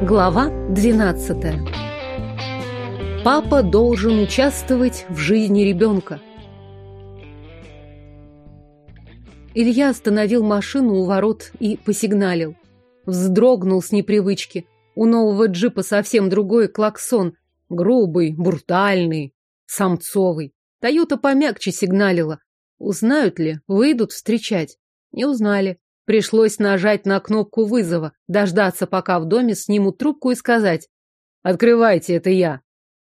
Глава 12. Папа должен участвовать в жизни ребенка. Илья остановил машину у ворот и посигналил. Вздрогнул с непривычки. У нового джипа совсем другой клаксон. Грубый, брутальный, самцовый. Тойота помягче сигналила. Узнают ли, выйдут встречать? Не узнали. Пришлось нажать на кнопку вызова, дождаться, пока в доме снимут трубку и сказать «Открывайте, это я».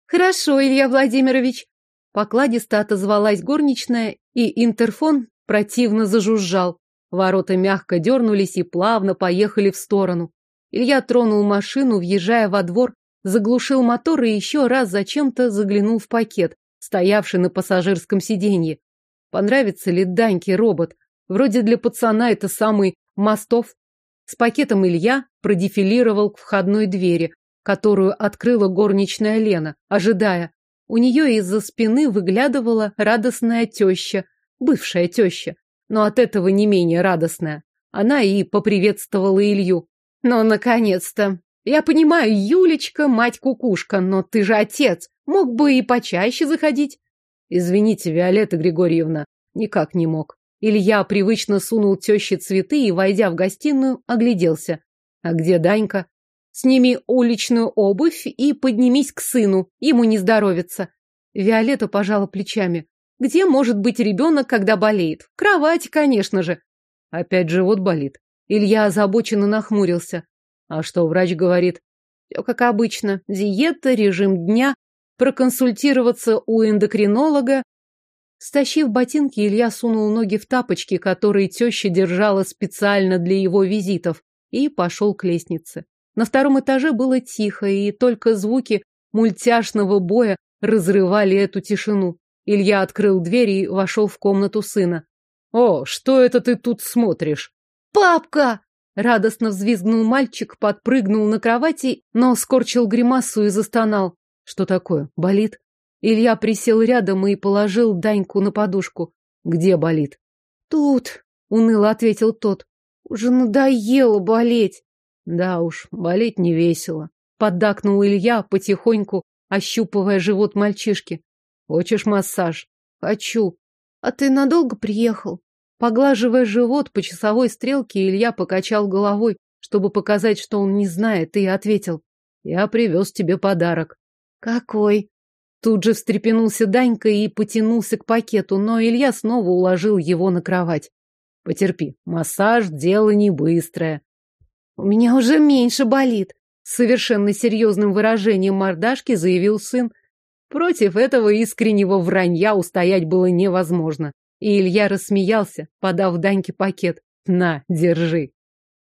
«Хорошо, Илья Владимирович». Покладисто отозвалась горничная, и интерфон противно зажужжал. Ворота мягко дернулись и плавно поехали в сторону. Илья тронул машину, въезжая во двор, заглушил мотор и еще раз зачем-то заглянул в пакет, стоявший на пассажирском сиденье. Понравится ли Даньке робот? Вроде для пацана это самый Мостов. С пакетом Илья продефилировал к входной двери, которую открыла горничная Лена, ожидая. У нее из-за спины выглядывала радостная теща, бывшая теща, но от этого не менее радостная. Она и поприветствовала Илью. «Ну, наконец-то! Я понимаю, Юлечка, мать-кукушка, но ты же отец, мог бы и почаще заходить». «Извините, Виолетта Григорьевна, никак не мог. Илья привычно сунул теще цветы и, войдя в гостиную, огляделся. А где Данька? Сними уличную обувь и поднимись к сыну, ему не здоровится. Виолетта пожала плечами. Где может быть ребенок, когда болеет? В кровати, конечно же. Опять живот болит. Илья озабоченно нахмурился. А что врач говорит? Все как обычно. Диета, режим дня, проконсультироваться у эндокринолога Стащив ботинки, Илья сунул ноги в тапочки, которые теща держала специально для его визитов, и пошел к лестнице. На втором этаже было тихо, и только звуки мультяшного боя разрывали эту тишину. Илья открыл дверь и вошел в комнату сына. «О, что это ты тут смотришь?» «Папка!» Радостно взвизгнул мальчик, подпрыгнул на кровати, но скорчил гримасу и застонал. «Что такое? Болит?» Илья присел рядом и положил Даньку на подушку. Где болит? Тут, уныло ответил тот. Уже надоело болеть. Да уж, болеть не весело. Поддакнул Илья, потихоньку ощупывая живот мальчишки. Хочешь массаж? Хочу. А ты надолго приехал? Поглаживая живот по часовой стрелке, Илья покачал головой, чтобы показать, что он не знает, и ответил. Я привез тебе подарок. Какой? Тут же встрепенулся Данька и потянулся к пакету, но Илья снова уложил его на кровать. Потерпи, массаж – дело не быстрое. У меня уже меньше болит, совершенно серьезным выражением мордашки заявил сын. Против этого искреннего вранья устоять было невозможно. И Илья рассмеялся, подав Даньке пакет. На, держи.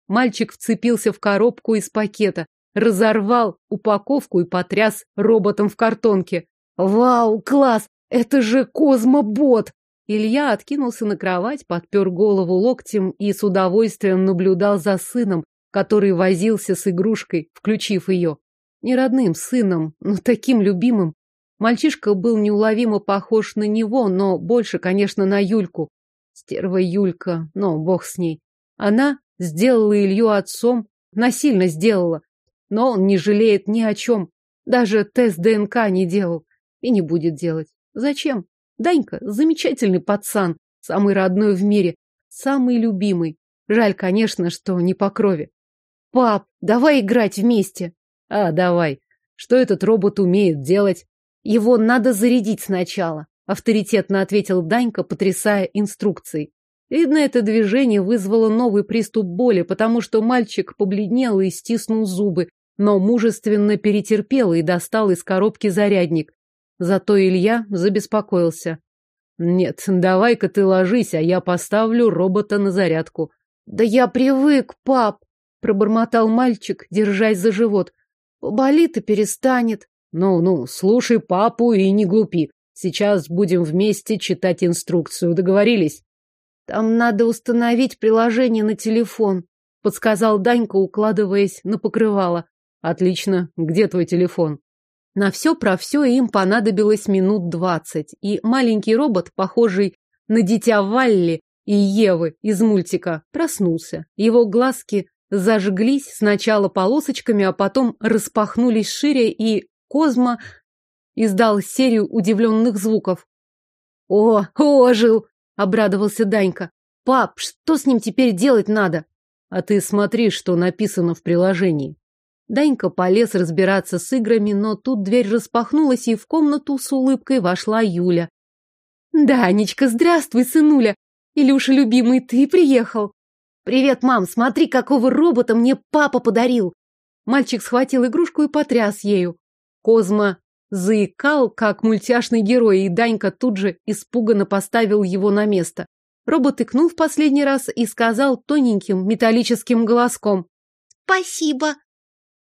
Мальчик вцепился в коробку из пакета, разорвал упаковку и потряс роботом в картонке. Вау, класс! Это же космобот! Илья откинулся на кровать, подпер голову локтем и с удовольствием наблюдал за сыном, который возился с игрушкой, включив ее. Не родным сыном, но таким любимым. Мальчишка был неуловимо похож на него, но больше, конечно, на Юльку. Стерва Юлька, но бог с ней. Она сделала Илью отцом, насильно сделала. Но он не жалеет ни о чем. Даже тест ДНК не делал. И не будет делать. Зачем? Данька – замечательный пацан, самый родной в мире, самый любимый. Жаль, конечно, что не по крови. Пап, давай играть вместе. А, давай. Что этот робот умеет делать? Его надо зарядить сначала, авторитетно ответил Данька, потрясая инструкцией. Видно, это движение вызвало новый приступ боли, потому что мальчик побледнел и стиснул зубы, но мужественно перетерпел и достал из коробки зарядник. Зато Илья забеспокоился. Нет, давай-ка ты ложись, а я поставлю робота на зарядку. Да я привык, пап, пробормотал мальчик, держась за живот. Болит и перестанет. Ну-ну, слушай папу и не глупи. Сейчас будем вместе читать инструкцию. Договорились? Там надо установить приложение на телефон, подсказал Данька, укладываясь на покрывало. Отлично. Где твой телефон? На все про все им понадобилось минут двадцать, и маленький робот, похожий на дитя Валли и Евы из мультика, проснулся. Его глазки зажглись сначала полосочками, а потом распахнулись шире, и Козма издал серию удивленных звуков. «О, ожил!» — обрадовался Данька. «Пап, что с ним теперь делать надо?» «А ты смотри, что написано в приложении». Данька полез разбираться с играми, но тут дверь распахнулась, и в комнату с улыбкой вошла Юля. «Данечка, здравствуй, сынуля! Илюша, любимый, ты приехал!» «Привет, мам! Смотри, какого робота мне папа подарил!» Мальчик схватил игрушку и потряс ею. Козма заикал, как мультяшный герой, и Данька тут же испуганно поставил его на место. Робот икнул в последний раз и сказал тоненьким металлическим голоском. «Спасибо!»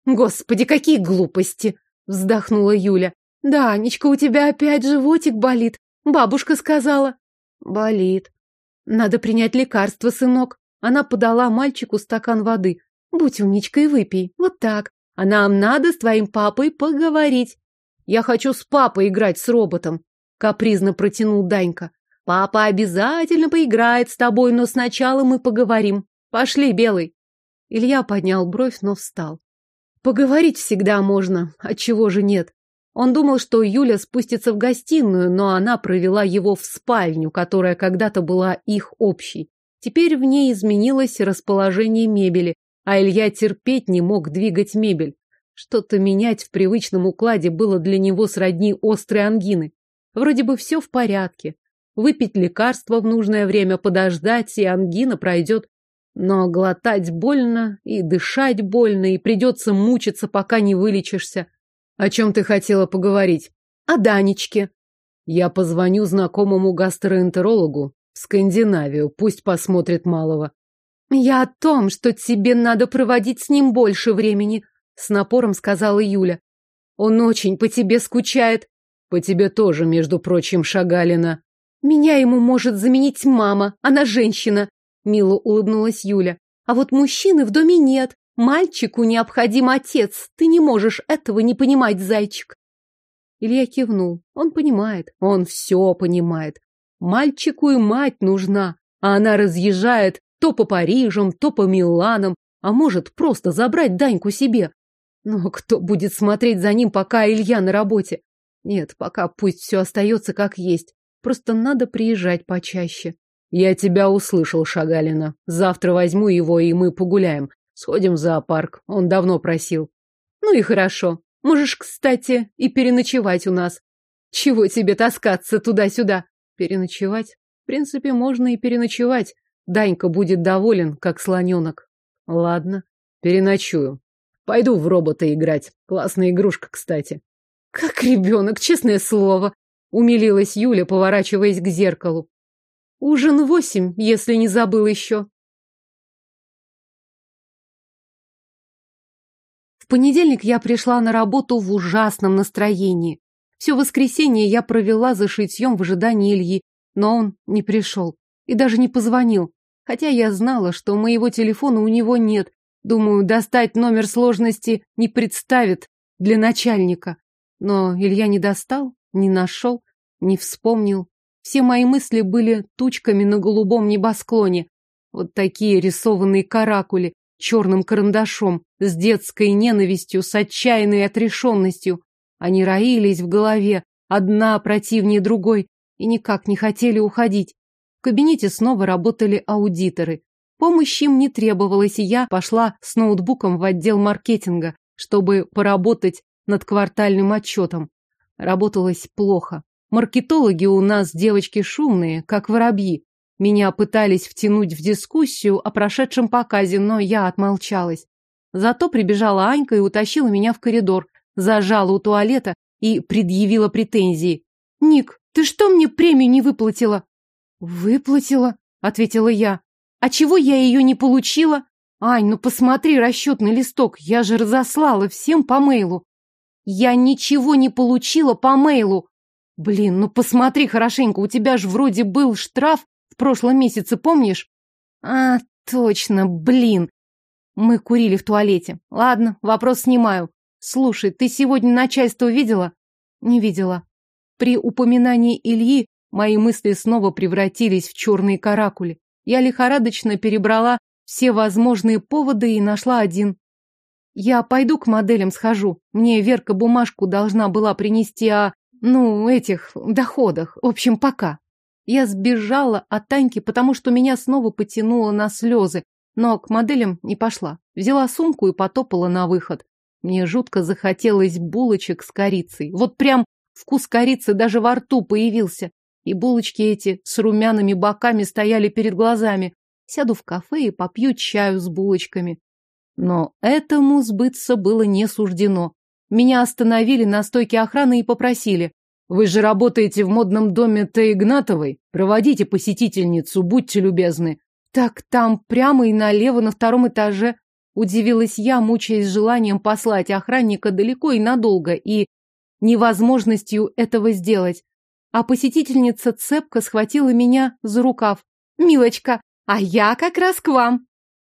«Господи, какие глупости!» — вздохнула Юля. «Данечка, у тебя опять животик болит. Бабушка сказала. Болит. Надо принять лекарство, сынок. Она подала мальчику стакан воды. Будь умничкой, выпей. Вот так. А нам надо с твоим папой поговорить. Я хочу с папой играть с роботом. Капризно протянул Данька. Папа обязательно поиграет с тобой, но сначала мы поговорим. Пошли, Белый. Илья поднял бровь, но встал. Поговорить всегда можно, отчего же нет. Он думал, что Юля спустится в гостиную, но она провела его в спальню, которая когда-то была их общей. Теперь в ней изменилось расположение мебели, а Илья терпеть не мог двигать мебель. Что-то менять в привычном укладе было для него сродни острой ангины. Вроде бы все в порядке. Выпить лекарство в нужное время, подождать, и ангина пройдет. Но глотать больно, и дышать больно, и придется мучиться, пока не вылечишься. О чем ты хотела поговорить? О Данечке. Я позвоню знакомому гастроэнтерологу в Скандинавию, пусть посмотрит малого. Я о том, что тебе надо проводить с ним больше времени, с напором сказала Юля. Он очень по тебе скучает. По тебе тоже, между прочим, Шагалина. Меня ему может заменить мама, она женщина, мило улыбнулась Юля. А вот мужчины в доме нет. Мальчику необходим отец. Ты не можешь этого не понимать, зайчик. Илья кивнул. Он понимает. Он все понимает. Мальчику и мать нужна. А она разъезжает то по Парижам, то по Миланам. А может просто забрать Даньку себе. Но кто будет смотреть за ним, пока Илья на работе? Нет, пока пусть все остается как есть. Просто надо приезжать почаще. Я тебя услышал, Шагалина. Завтра возьму его, и мы погуляем. Сходим в зоопарк. Он давно просил. Ну и хорошо. Можешь, кстати, и переночевать у нас. Чего тебе таскаться туда-сюда? Переночевать? В принципе, можно и переночевать. Данька будет доволен, как слоненок. Ладно, переночую. Пойду в робота играть. Классная игрушка, кстати. Как ребенок, честное слово. Умилилась Юля, поворачиваясь к зеркалу. Ужин восемь, если не забыл еще. понедельник я пришла на работу в ужасном настроении. Все воскресенье я провела за шитьем в ожидании Ильи, но он не пришел и даже не позвонил. Хотя я знала, что моего телефона у него нет. Думаю, достать номер сложности не представит для начальника. Но Илья не достал, не нашел, не вспомнил. Все мои мысли были тучками на голубом небосклоне. Вот такие рисованные каракули, черным карандашом, с детской ненавистью, с отчаянной отрешенностью. Они роились в голове, одна противнее другой, и никак не хотели уходить. В кабинете снова работали аудиторы. Помощи им не требовалось, и я пошла с ноутбуком в отдел маркетинга, чтобы поработать над квартальным отчетом. Работалось плохо. Маркетологи у нас девочки шумные, как воробьи. Меня пытались втянуть в дискуссию о прошедшем показе, но я отмолчалась. Зато прибежала Анька и утащила меня в коридор, зажала у туалета и предъявила претензии. «Ник, ты что мне премию не выплатила?» «Выплатила», — ответила я. «А чего я ее не получила?» «Ань, ну посмотри расчетный листок, я же разослала всем по мейлу». «Я ничего не получила по мейлу». «Блин, ну посмотри хорошенько, у тебя же вроде был штраф в прошлом месяце, помнишь? А, точно, блин. Мы курили в туалете. Ладно, вопрос снимаю. Слушай, ты сегодня начальство видела? Не видела. При упоминании Ильи мои мысли снова превратились в черные каракули. Я лихорадочно перебрала все возможные поводы и нашла один. Я пойду к моделям схожу. Мне Верка бумажку должна была принести о, ну, этих доходах. В общем, пока. Я сбежала от Таньки, потому что меня снова потянуло на слезы, но к моделям не пошла. Взяла сумку и потопала на выход. Мне жутко захотелось булочек с корицей. Вот прям вкус корицы даже во рту появился. И булочки эти с румяными боками стояли перед глазами. Сяду в кафе и попью чаю с булочками. Но этому сбыться было не суждено. Меня остановили на стойке охраны и попросили. «Вы же работаете в модном доме Т. Игнатовой? Проводите посетительницу, будьте любезны». «Так там прямо и налево на втором этаже», Удивилась я, мучаясь желанием послать охранника далеко и надолго, и невозможностью этого сделать. А посетительница цепко схватила меня за рукав. «Милочка, а я как раз к вам!»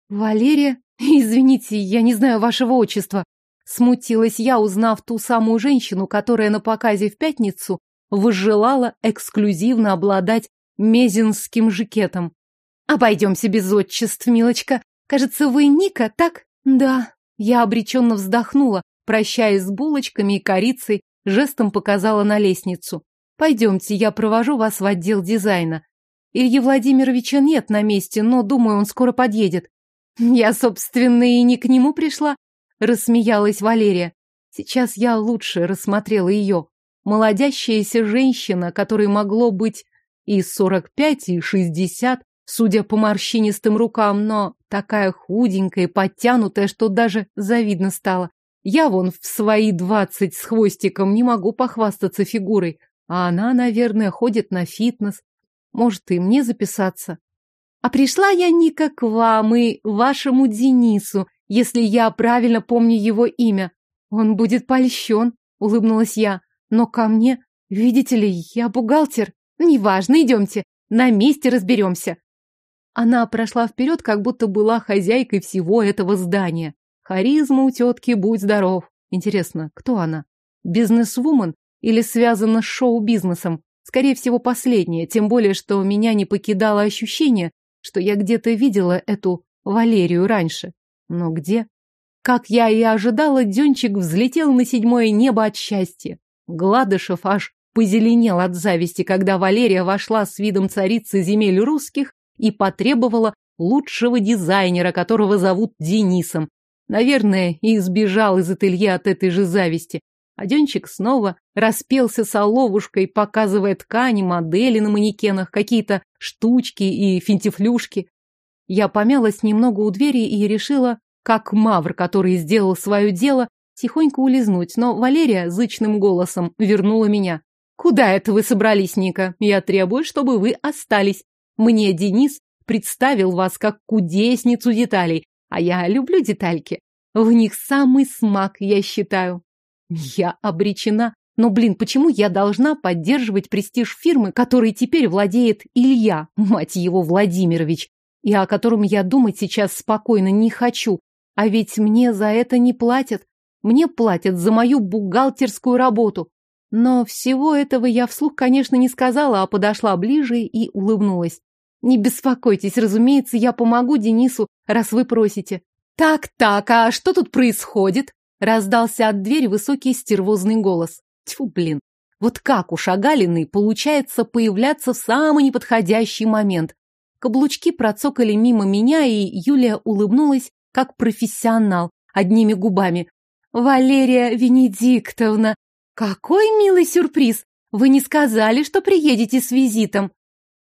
«Валерия, извините, я не знаю вашего отчества». Смутилась я, узнав ту самую женщину, которая на показе в пятницу возжелала эксклюзивно обладать мезинским жакетом. «Обойдемся без отчеств, милочка. Кажется, вы Ника, так?» «Да». Я обреченно вздохнула, прощаясь с булочками и корицей, жестом показала на лестницу. «Пойдемте, я провожу вас в отдел дизайна. Ильи Владимировича нет на месте, но, думаю, он скоро подъедет. Я, собственно, и не к нему пришла, рассмеялась Валерия. Сейчас я лучше рассмотрела ее. Молодящаяся женщина, которой могло быть и сорок пять, и шестьдесят, судя по морщинистым рукам, но такая худенькая и подтянутая, что даже завидно стало. Я вон в свои двадцать с хвостиком не могу похвастаться фигурой, а она, наверное, ходит на фитнес, может, и мне записаться? А пришла я, Ника, к вам и вашему Денису, если я правильно помню его имя. Он будет польщен, улыбнулась я. Но ко мне, видите ли, я бухгалтер. Неважно, идемте, на месте разберемся. Она прошла вперед, как будто была хозяйкой всего этого здания. Харизма у тетки, будь здоров. Интересно, кто она? Бизнесвумен или связана с шоу-бизнесом? Скорее всего, последнее, тем более, что меня не покидало ощущение, что я где-то видела эту Валерию раньше. Но где? Как я и ожидала, Денчик взлетел на седьмое небо от счастья. Гладышев аж позеленел от зависти, когда Валерия вошла с видом царицы земель русских и потребовала лучшего дизайнера, которого зовут Денисом. Наверное, и сбежал из ателье от этой же зависти. А Денчик снова распелся соловушкой, показывая ткани, модели на манекенах, какие-то штучки и финтифлюшки. Я помялась немного у двери и решила, как мавр, который сделал свое дело, тихонько улизнуть, но Валерия зычным голосом вернула меня. «Куда это вы собрались, Ника? Я требую, чтобы вы остались. Мне Денис представил вас как кудесницу деталей, а я люблю детальки. В них самый смак, я считаю. Я обречена. Но, блин, почему я должна поддерживать престиж фирмы, которой теперь владеет Илья, мать его, Владимирович, и о котором я думать сейчас спокойно не хочу? А ведь мне за это не платят. Мне платят за мою бухгалтерскую работу. Но всего этого я вслух, конечно, не сказала, а подошла ближе и улыбнулась. Не беспокойтесь, разумеется, я помогу Денису, раз вы просите. Так-так, а что тут происходит? Раздался от двери высокий стервозный голос. Тьфу, блин. Вот как у Шагалиной получается появляться в самый неподходящий момент. Каблучки процокали мимо меня, и Юлия улыбнулась, как профессионал, одними губами. «Валерия Венедиктовна, какой милый сюрприз! Вы не сказали, что приедете с визитом?»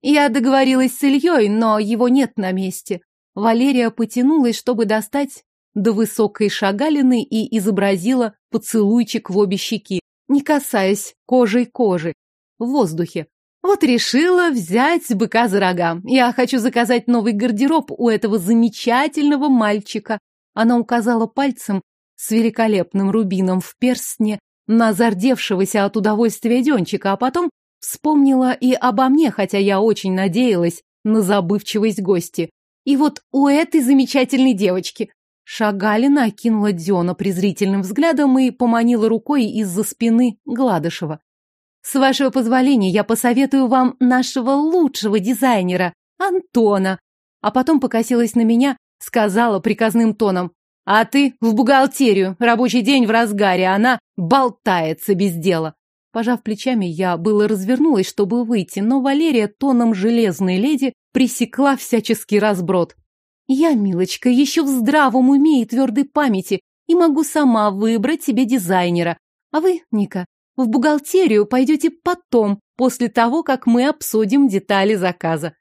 Я договорилась с Ильей, но его нет на месте. Валерия потянулась, чтобы достать до высокой шагалины и изобразила поцелуйчик в обе щеки, не касаясь кожей кожи, в воздухе. Вот решила взять быка за рога. Я хочу заказать новый гардероб у этого замечательного мальчика. Она указала пальцем с великолепным рубином в перстне на зардевшегося от удовольствия Денчика, а потом вспомнила и обо мне, хотя я очень надеялась на забывчивость гости. И вот у этой замечательной девочки Шагалина окинула Диона презрительным взглядом и поманила рукой из-за спины Гладышева. «С вашего позволения я посоветую вам нашего лучшего дизайнера, Антона». А потом покосилась на меня, сказала приказным тоном. А ты в бухгалтерию. Рабочий день в разгаре, она болтается без дела. Пожав плечами, я было развернулась, чтобы выйти, но Валерия тоном железной леди пресекла всяческий разброд. Я, милочка, еще в здравом уме и твердой памяти и могу сама выбрать себе дизайнера. А вы, Ника, в бухгалтерию пойдете потом, после того, как мы обсудим детали заказа.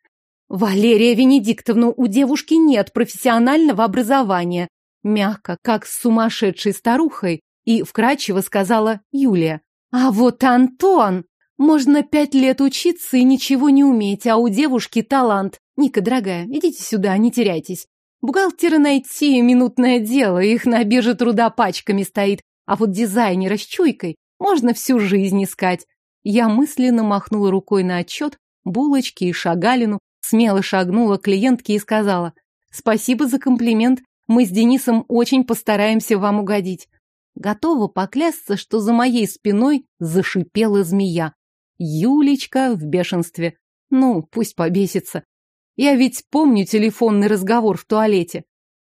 Валерия Венедиктовна, у девушки нет профессионального образования. Мягко, как с сумасшедшей старухой, и вкрадчиво сказала Юлия. А вот Антон! Можно пять лет учиться и ничего не уметь, а у девушки талант. Ника, дорогая, идите сюда, не теряйтесь. Бухгалтера найти минутное дело, их на бирже труда пачками стоит, а вот дизайнера с чуйкой можно всю жизнь искать. Я мысленно махнула рукой на отчет, булочки и шагалину, смело шагнула к клиентке и сказала «Спасибо за комплимент, мы с Денисом очень постараемся вам угодить». Готова поклясться, что за моей спиной зашипела змея. Юлечка в бешенстве. Ну, пусть побесится. Я ведь помню телефонный разговор в туалете.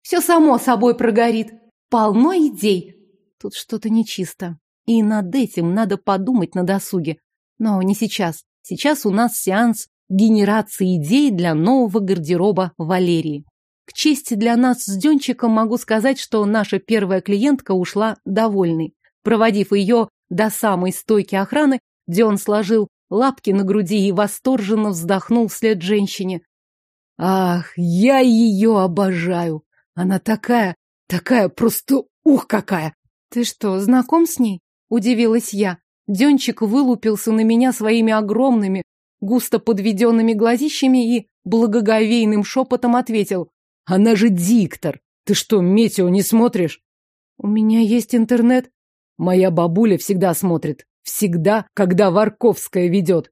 Все само собой прогорит. Полно идей. Тут что-то нечисто. И над этим надо подумать на досуге. Но не сейчас. Сейчас у нас сеанс генерации идей для нового гардероба Валерии. К чести для нас с Денчиком могу сказать, что наша первая клиентка ушла довольной. Проводив ее до самой стойки охраны, он сложил лапки на груди и восторженно вздохнул вслед женщине. «Ах, я ее обожаю! Она такая, такая, просто ух какая!» «Ты что, знаком с ней?» – удивилась я. Денчик вылупился на меня своими огромными, густо подведенными глазищами и благоговейным шепотом ответил. Она же диктор. Ты что, метео не смотришь? У меня есть интернет. Моя бабуля всегда смотрит. Всегда, когда Варковская ведет.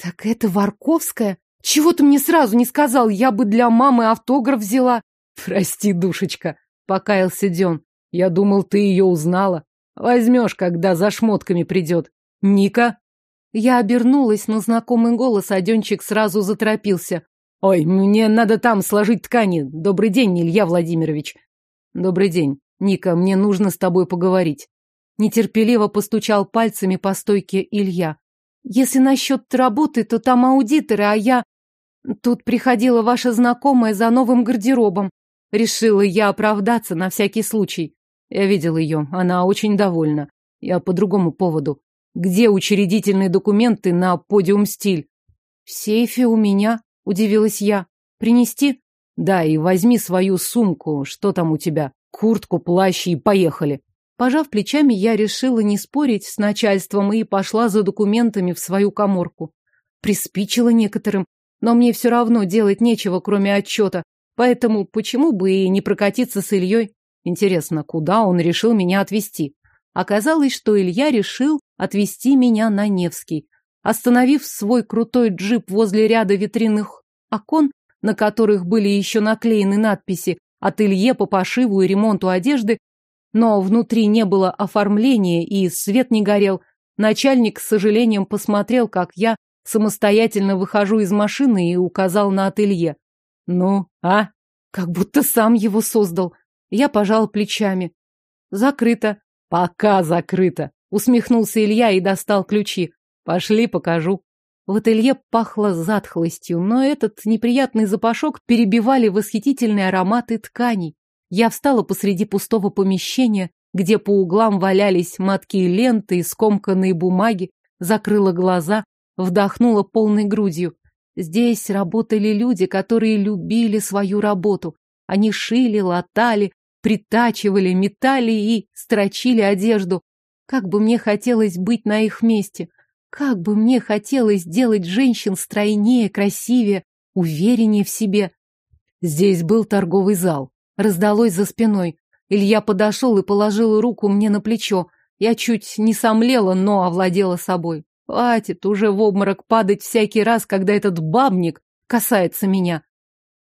Так это Варковская? Чего ты мне сразу не сказал? Я бы для мамы автограф взяла. Прости, душечка, покаялся Ден. Я думал, ты ее узнала. Возьмешь, когда за шмотками придет. Ника? Я обернулась на знакомый голос, а Денчик сразу заторопился. Ой, мне надо там сложить ткани. Добрый день, Илья Владимирович. Добрый день. Ника, мне нужно с тобой поговорить. Нетерпеливо постучал пальцами по стойке Илья. Если насчет работы, то там аудиторы, а я... Тут приходила ваша знакомая за новым гардеробом. Решила я оправдаться на всякий случай. Я видел ее, она очень довольна. Я по другому поводу. Где учредительные документы на подиум стиль? В сейфе у меня. Удивилась я. Принести? Да, и возьми свою сумку. Что там у тебя? Куртку, плащ и поехали. Пожав плечами, я решила не спорить с начальством и пошла за документами в свою коморку. Приспичило некоторым, но мне все равно делать нечего, кроме отчета, поэтому почему бы и не прокатиться с Ильей? Интересно, куда он решил меня отвезти? Оказалось, что Илья решил отвезти меня на Невский. Остановив свой крутой джип возле ряда витринных окон, на которых были еще наклеены надписи «Ателье по пошиву и ремонту одежды», но внутри не было оформления и свет не горел, начальник с сожалением посмотрел, как я самостоятельно выхожу из машины и указал на ателье. «Ну, а?» Как будто сам его создал. Я пожал плечами. «Закрыто». «Пока закрыто», — усмехнулся Илья и достал ключи. Пошли, покажу. В ателье пахло затхлостью, но этот неприятный запашок перебивали восхитительные ароматы тканей. Я встала посреди пустого помещения, где по углам валялись матки ленты и скомканные бумаги, закрыла глаза, вдохнула полной грудью. Здесь работали люди, которые любили свою работу. Они шили, латали, притачивали, метали и строчили одежду. Как бы мне хотелось быть на их месте. Как бы мне хотелось сделать женщин стройнее, красивее, увереннее в себе. Здесь был торговый зал. Раздалось за спиной. Илья подошел и положил руку мне на плечо. Я чуть не сомлела, но овладела собой. Хватит уже в обморок падать всякий раз, когда этот бабник касается меня.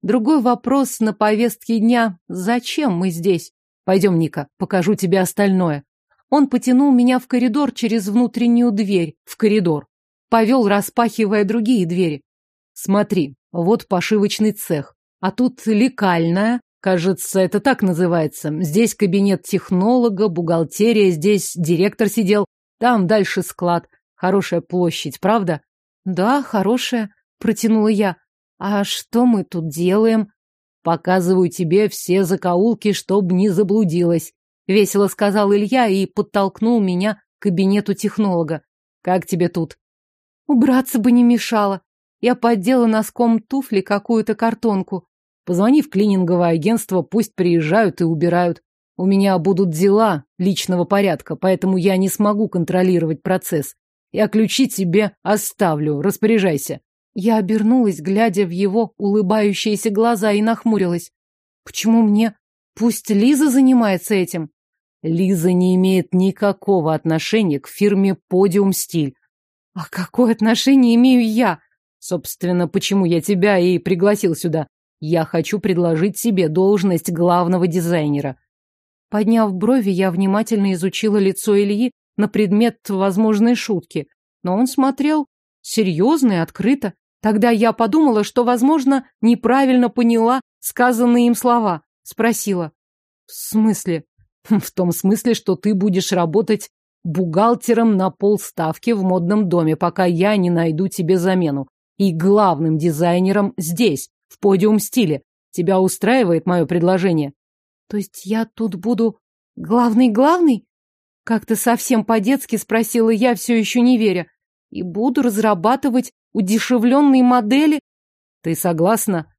Другой вопрос на повестке дня. Зачем мы здесь? Пойдем, Ника, покажу тебе остальное. Он потянул меня в коридор через внутреннюю дверь, в коридор. Повел, распахивая другие двери. Смотри, вот пошивочный цех, а тут лекальная, Кажется, это так называется. Здесь кабинет технолога, бухгалтерия, здесь директор сидел, там дальше склад. Хорошая площадь, правда? Да, хорошая, протянула я. А что мы тут делаем? Показываю тебе все закоулки, чтоб не заблудилась. Весело сказал Илья и подтолкнул меня к кабинету технолога. Как тебе тут? Убраться бы не мешало. Я поддела носком туфли какую-то картонку. Позвони в клининговое агентство, пусть приезжают и убирают. У меня будут дела личного порядка, поэтому я не смогу контролировать процесс. Я ключи тебе оставлю, распоряжайся. Я обернулась, глядя в его улыбающиеся глаза, и нахмурилась. Почему мне? Пусть Лиза занимается этим. Лиза не имеет никакого отношения к фирме Подиум Стиль. А какое отношение имею я? Собственно, почему я тебя и пригласил сюда? Я хочу предложить себе должность главного дизайнера. Подняв брови, я внимательно изучила лицо Ильи на предмет возможной шутки. Но он смотрел серьезно и открыто. Тогда я подумала, что, возможно, неправильно поняла сказанные им слова. Спросила. В смысле? В том смысле, что ты будешь работать бухгалтером на полставки в модном доме, пока я не найду тебе замену. И главным дизайнером здесь, в подиум стиле. Тебя устраивает мое предложение? То есть я тут буду главный-главный? Как-то совсем по-детски спросила я, все еще не веря. И буду разрабатывать удешевленные модели? Ты согласна?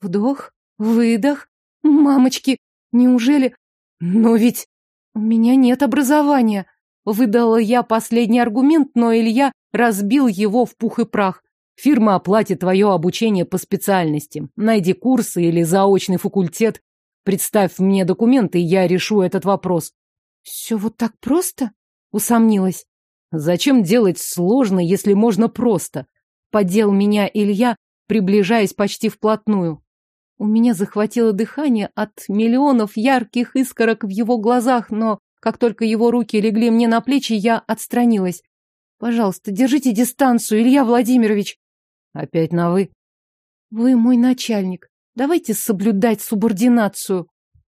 Вдох, выдох. Мамочки, неужели... Но ведь у меня нет образования. Выдала я последний аргумент, но Илья разбил его в пух и прах. Фирма оплатит твое обучение по специальности. Найди курсы или заочный факультет. Представь мне документы, и я решу этот вопрос. Все вот так просто? Усомнилась. Зачем делать сложно, если можно просто? Подел меня Илья, приближаясь почти вплотную. У меня захватило дыхание от миллионов ярких искорок в его глазах, но как только его руки легли мне на плечи, я отстранилась. Пожалуйста, держите дистанцию, Илья Владимирович. Опять на «вы»? Вы мой начальник. Давайте соблюдать субординацию.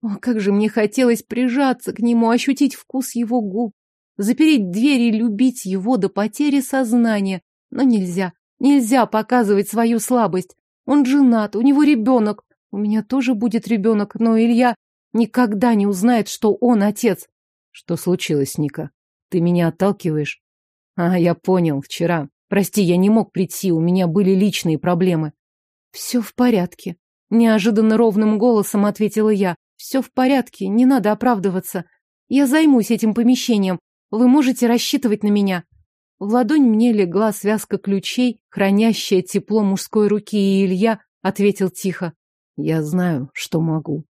О, как же мне хотелось прижаться к нему, ощутить вкус его губ, запереть дверь и любить его до потери сознания. Но нельзя, нельзя показывать свою слабость. Он женат, у него ребенок. У меня тоже будет ребенок, но Илья никогда не узнает, что он отец. Что случилось, Ника? Ты меня отталкиваешь? А, я понял, вчера. Прости, я не мог прийти, у меня были личные проблемы. Все в порядке. Неожиданно ровным голосом ответила я. Все в порядке, не надо оправдываться. Я займусь этим помещением. Вы можете рассчитывать на меня. В ладонь мне легла связка ключей, хранящая тепло мужской руки, и Илья ответил тихо. Я знаю, что могу.